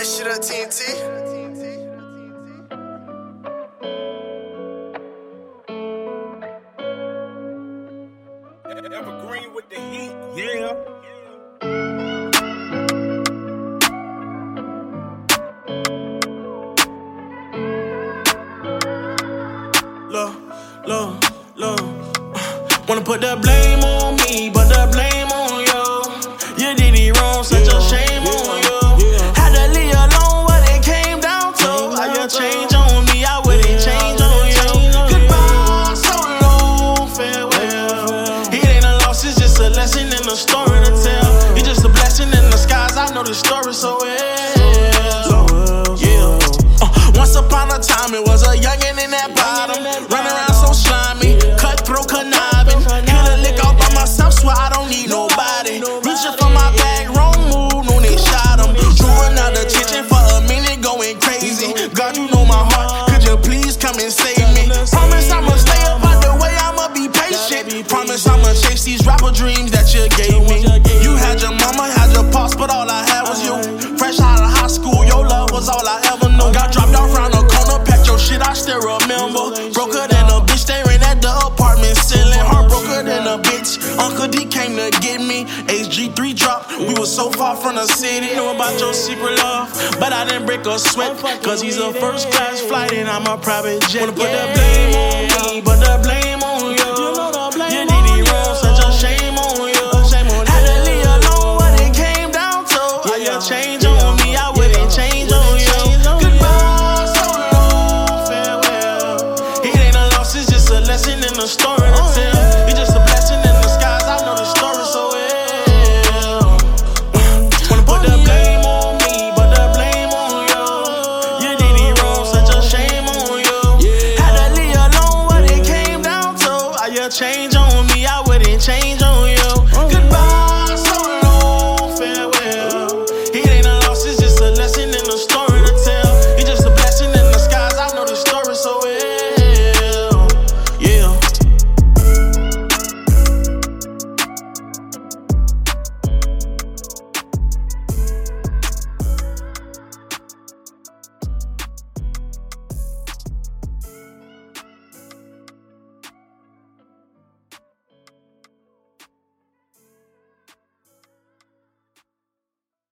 that shit up, TNT. Evergreen with the heat, yeah. Look, look, look. Wanna put the blame on me, but the blame the story so well. Got dropped off round the corner, packed your shit, I still remember. Broker than a bitch, staring at the apartment ceiling. Heartbroken than a bitch. Uncle D came to get me. HG3 dropped, we was so far from the city. Know about your secret love, but I didn't break a sweat. Cause he's a first class flight and I'm a private jet. Wanna put the blame on me, but the blame on on me, I wouldn't change on you. Oh. Goodbye.